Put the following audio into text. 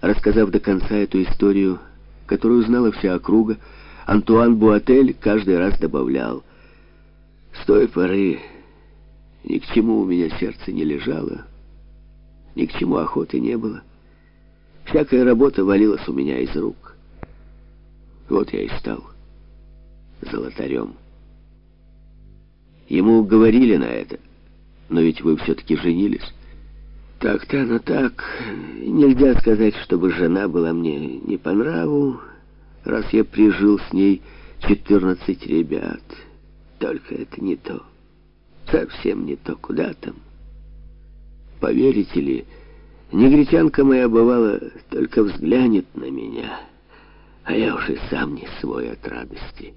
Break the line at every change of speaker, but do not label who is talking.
Рассказав до конца эту историю, которую знала вся округа, Антуан Буатель каждый раз добавлял. С той поры ни к чему у меня сердце не лежало, ни к чему охоты не было. Всякая работа валилась у меня из рук. Вот я и стал золотарем. Ему говорили на это, но ведь вы все-таки женились. Так-то оно так. Нельзя сказать, чтобы жена была мне не по нраву, раз я прижил с ней 14 ребят. Только это не то. Совсем не то. Куда там? Поверите ли, негритянка моя бывала только взглянет на меня, а я уже сам не свой от радости.